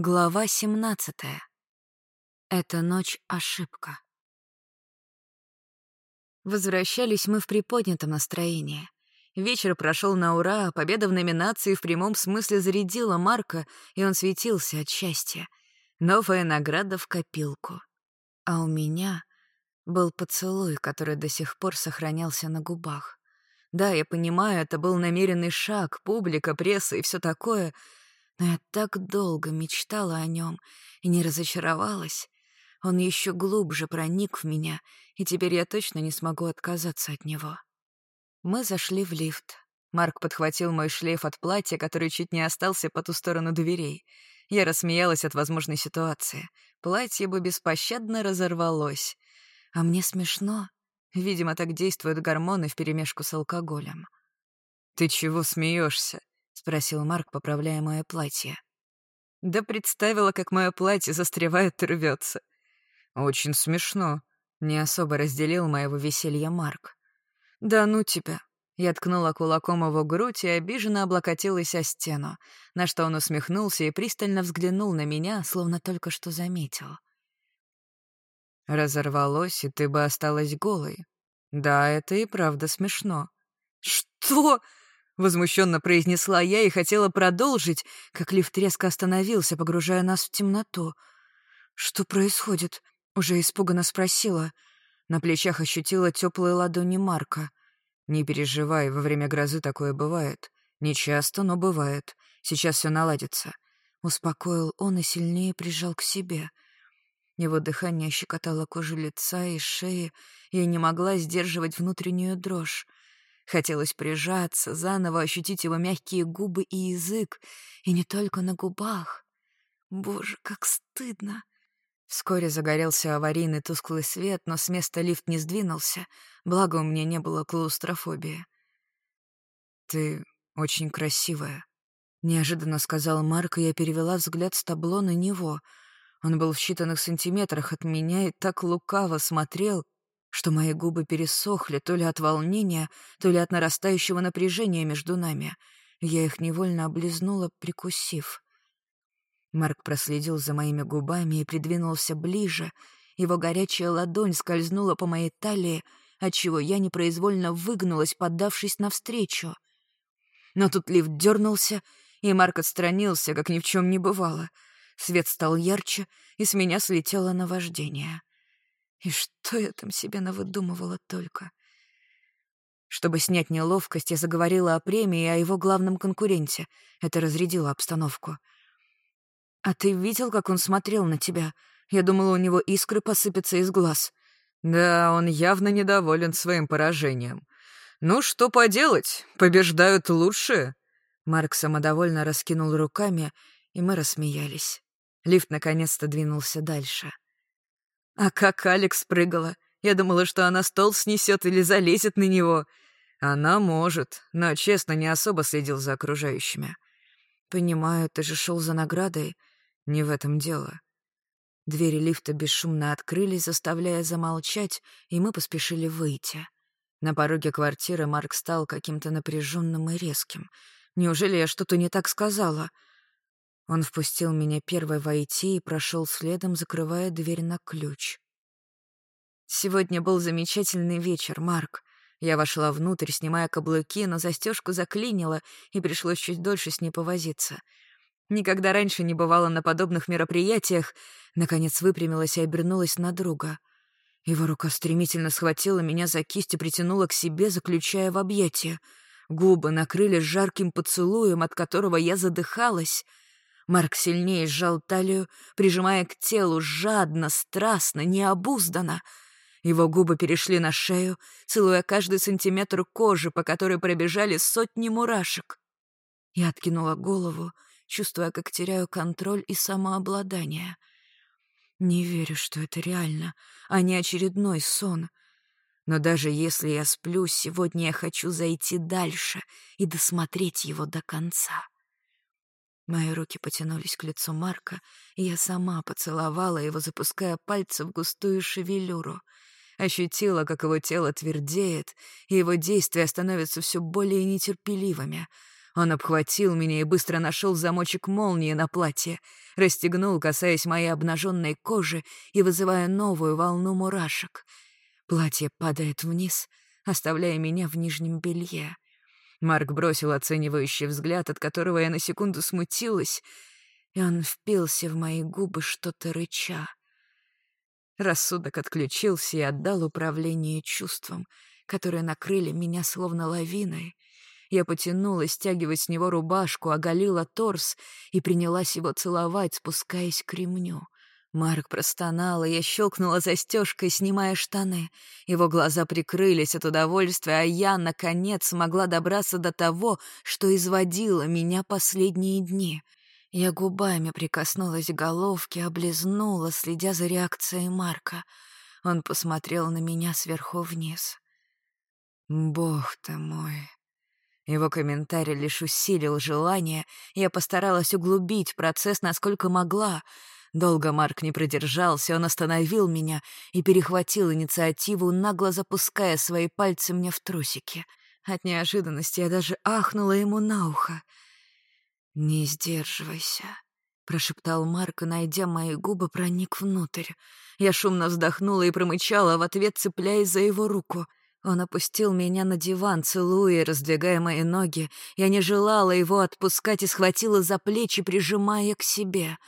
Глава 17. Эта ночь — ошибка. Возвращались мы в приподнятом настроении. Вечер прошел на ура, победа в номинации в прямом смысле зарядила Марка, и он светился от счастья. Новая награда в копилку. А у меня был поцелуй, который до сих пор сохранялся на губах. Да, я понимаю, это был намеренный шаг, публика, пресса и все такое — но я так долго мечтала о нем и не разочаровалась. Он еще глубже проник в меня, и теперь я точно не смогу отказаться от него. Мы зашли в лифт. Марк подхватил мой шлейф от платья, который чуть не остался по ту сторону дверей. Я рассмеялась от возможной ситуации. Платье бы беспощадно разорвалось. А мне смешно. Видимо, так действуют гормоны вперемешку с алкоголем. «Ты чего смеешься? — спросил Марк, поправляя мое платье. Да представила, как мое платье застревает и рвется. Очень смешно. Не особо разделил моего веселья Марк. Да ну тебя. Я ткнула кулаком его грудь и обиженно облокотилась о стену, на что он усмехнулся и пристально взглянул на меня, словно только что заметил. Разорвалось, и ты бы осталась голой. Да, это и правда смешно. Что? Возмущенно произнесла я и хотела продолжить, как лифт резко остановился, погружая нас в темноту. «Что происходит?» — уже испуганно спросила. На плечах ощутила теплые ладони Марка. «Не переживай, во время грозы такое бывает. Не часто, но бывает. Сейчас все наладится». Успокоил он и сильнее прижал к себе. Его дыхание щекотало кожу лица и шеи, и я не могла сдерживать внутреннюю дрожь. Хотелось прижаться, заново ощутить его мягкие губы и язык, и не только на губах. Боже, как стыдно. Вскоре загорелся аварийный тусклый свет, но с места лифт не сдвинулся, благо у меня не было клаустрофобии. «Ты очень красивая», — неожиданно сказал Марк, и я перевела взгляд с табло на него. Он был в считанных сантиметрах от меня и так лукаво смотрел, что мои губы пересохли то ли от волнения, то ли от нарастающего напряжения между нами. Я их невольно облизнула, прикусив. Марк проследил за моими губами и придвинулся ближе. Его горячая ладонь скользнула по моей талии, отчего я непроизвольно выгнулась, поддавшись навстречу. Но тут лифт дернулся, и Марк отстранился, как ни в чем не бывало. Свет стал ярче, и с меня слетело наваждение. И что я там себе навыдумывала только? Чтобы снять неловкость, я заговорила о премии и о его главном конкуренте. Это разрядило обстановку. «А ты видел, как он смотрел на тебя? Я думала, у него искры посыпятся из глаз». «Да, он явно недоволен своим поражением. Ну, что поделать, побеждают лучшие». Марк самодовольно раскинул руками, и мы рассмеялись. Лифт наконец-то двинулся дальше. А как Алекс прыгала. Я думала, что она стол снесет или залезет на него. Она может, но, честно, не особо следил за окружающими. Понимаю, ты же шел за наградой. Не в этом дело. Двери лифта бесшумно открылись, заставляя замолчать, и мы поспешили выйти. На пороге квартиры Марк стал каким-то напряженным и резким. Неужели я что-то не так сказала? — он впустил меня первой войти и прошел следом, закрывая дверь на ключ. Сегодня был замечательный вечер, Марк. Я вошла внутрь, снимая каблуки, но застежку заклинила, и пришлось чуть дольше с ней повозиться. Никогда раньше не бывала на подобных мероприятиях. Наконец выпрямилась и обернулась на друга. Его рука стремительно схватила меня за кисть и притянула к себе, заключая в объятия. Губы накрыли жарким поцелуем, от которого я задыхалась — Марк сильнее сжал талию, прижимая к телу жадно, страстно, необузданно. Его губы перешли на шею, целуя каждый сантиметр кожи, по которой пробежали сотни мурашек. Я откинула голову, чувствуя, как теряю контроль и самообладание. Не верю, что это реально, а не очередной сон. Но даже если я сплю, сегодня я хочу зайти дальше и досмотреть его до конца. Мои руки потянулись к лицу Марка, и я сама поцеловала его, запуская пальцы в густую шевелюру. Ощутила, как его тело твердеет, и его действия становятся все более нетерпеливыми. Он обхватил меня и быстро нашел замочек молнии на платье, расстегнул, касаясь моей обнаженной кожи и вызывая новую волну мурашек. Платье падает вниз, оставляя меня в нижнем белье. Марк бросил оценивающий взгляд, от которого я на секунду смутилась, и он впился в мои губы что-то рыча. Рассудок отключился и отдал управление чувствам, которые накрыли меня словно лавиной — я потянулась, стягивать с него рубашку, оголила торс и принялась его целовать, спускаясь к ремню. Марк простонал, и я щелкнула застежкой, снимая штаны. Его глаза прикрылись от удовольствия, а я, наконец, смогла добраться до того, что изводило меня последние дни. Я губами прикоснулась к головке, облизнула, следя за реакцией Марка. Он посмотрел на меня сверху вниз. «Бог ты мой!» Его комментарий лишь усилил желание, я постаралась углубить процесс, насколько могла. Долго Марк не продержался, он остановил меня и перехватил инициативу, нагло запуская свои пальцы мне в трусики. От неожиданности я даже ахнула ему на ухо. «Не сдерживайся», — прошептал Марк, найдя мои губы, проник внутрь. Я шумно вздохнула и промычала в ответ, цепляясь за его руку — он опустил меня на диван, целуя и раздвигая мои ноги. Я не желала его отпускать и схватила за плечи, прижимая к себе.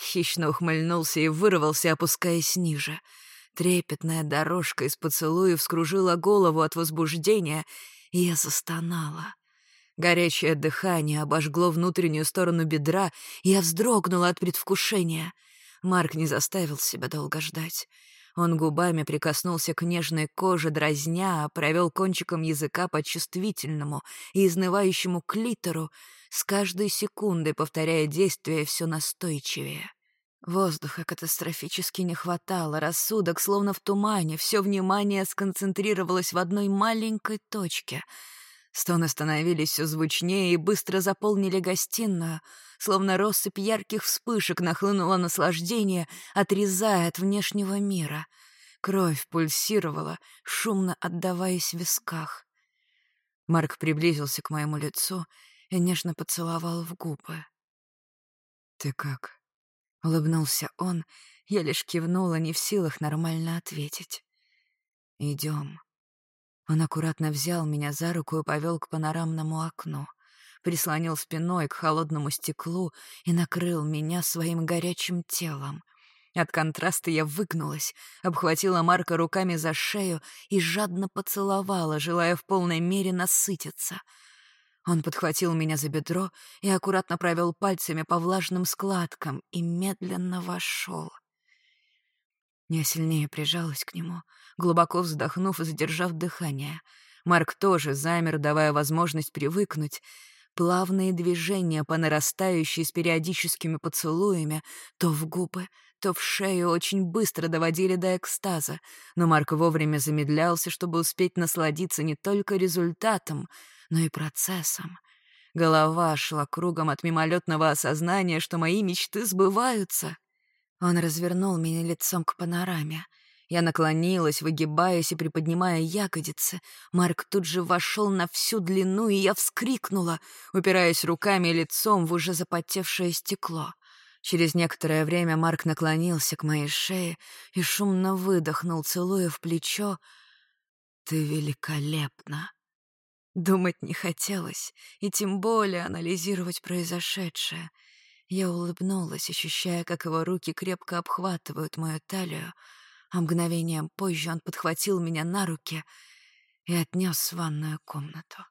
Хищно ухмыльнулся и вырвался, опускаясь ниже. Трепетная дорожка из поцелуев скружила голову от возбуждения, и я застонала. Горячее дыхание обожгло внутреннюю сторону бедра, и я вздрогнула от предвкушения. Марк не заставил себя долго ждать. Он губами прикоснулся к нежной коже, дразня, провел кончиком языка по чувствительному и изнывающему клитору, с каждой секундой повторяя действие все настойчивее. Воздуха катастрофически не хватало, рассудок словно в тумане, все внимание сконцентрировалось в одной маленькой точке — Стоны становились все звучнее и быстро заполнили гостиную, словно россыпь ярких вспышек нахлынуло наслаждение, отрезая от внешнего мира. Кровь пульсировала, шумно отдаваясь в висках. Марк приблизился к моему лицу и нежно поцеловал в губы. «Ты как?» — улыбнулся он, я лишь кивнула, не в силах нормально ответить. «Идем». Он аккуратно взял меня за руку и повел к панорамному окну, прислонил спиной к холодному стеклу и накрыл меня своим горячим телом. От контраста я выгнулась, обхватила Марка руками за шею и жадно поцеловала, желая в полной мере насытиться. Он подхватил меня за бедро и аккуратно провел пальцами по влажным складкам и медленно вошел. Я сильнее прижалась к нему, глубоко вздохнув и задержав дыхание. Марк тоже замер, давая возможность привыкнуть. Плавные движения по нарастающей с периодическими поцелуями то в губы, то в шею очень быстро доводили до экстаза, но Марк вовремя замедлялся, чтобы успеть насладиться не только результатом, но и процессом. Голова шла кругом от мимолетного осознания, что мои мечты сбываются. Он развернул меня лицом к панораме. Я наклонилась, выгибаясь и приподнимая ягодицы. Марк тут же вошел на всю длину, и я вскрикнула, упираясь руками и лицом в уже запотевшее стекло. Через некоторое время Марк наклонился к моей шее и шумно выдохнул, целуя в плечо. «Ты великолепна!» Думать не хотелось, и тем более анализировать произошедшее — я улыбнулась, ощущая, как его руки крепко обхватывают мою талию, а мгновением позже он подхватил меня на руки и отнес в ванную комнату.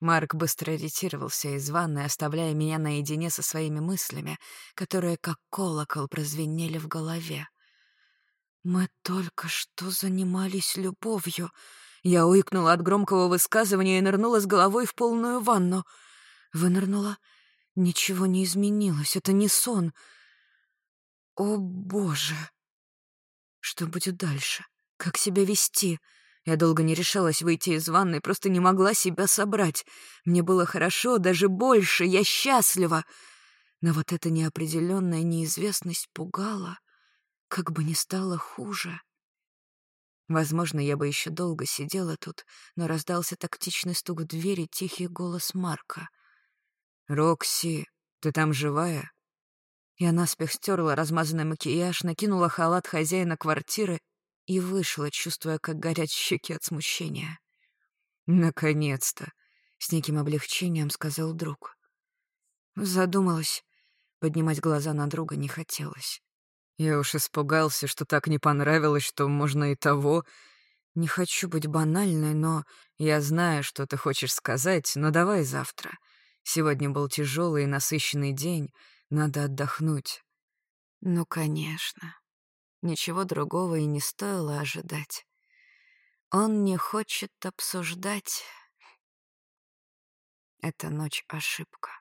Марк быстро ретировался из ванны, оставляя меня наедине со своими мыслями, которые как колокол прозвенели в голове. «Мы только что занимались любовью», я уикнула от громкого высказывания и нырнула с головой в полную ванну — Вынырнула. Ничего не изменилось. Это не сон. О, боже! Что будет дальше? Как себя вести? Я долго не решалась выйти из ванной, просто не могла себя собрать. Мне было хорошо, даже больше, я счастлива. Но вот эта неопределенная неизвестность пугала, как бы ни стало хуже. Возможно, я бы еще долго сидела тут, но раздался тактичный стук в двери тихий голос Марка. «Рокси, ты там живая?» Я наспех стерла размазанный макияж, накинула халат хозяина квартиры и вышла, чувствуя, как горят щеки от смущения. «Наконец-то!» — с неким облегчением сказал друг. Задумалась. Поднимать глаза на друга не хотелось. Я уж испугался, что так не понравилось, что можно и того. Не хочу быть банальной, но я знаю, что ты хочешь сказать, но давай завтра. Сегодня был тяжелый и насыщенный день, надо отдохнуть. Ну, конечно. Ничего другого и не стоило ожидать. Он не хочет обсуждать. Эта ночь — ошибка.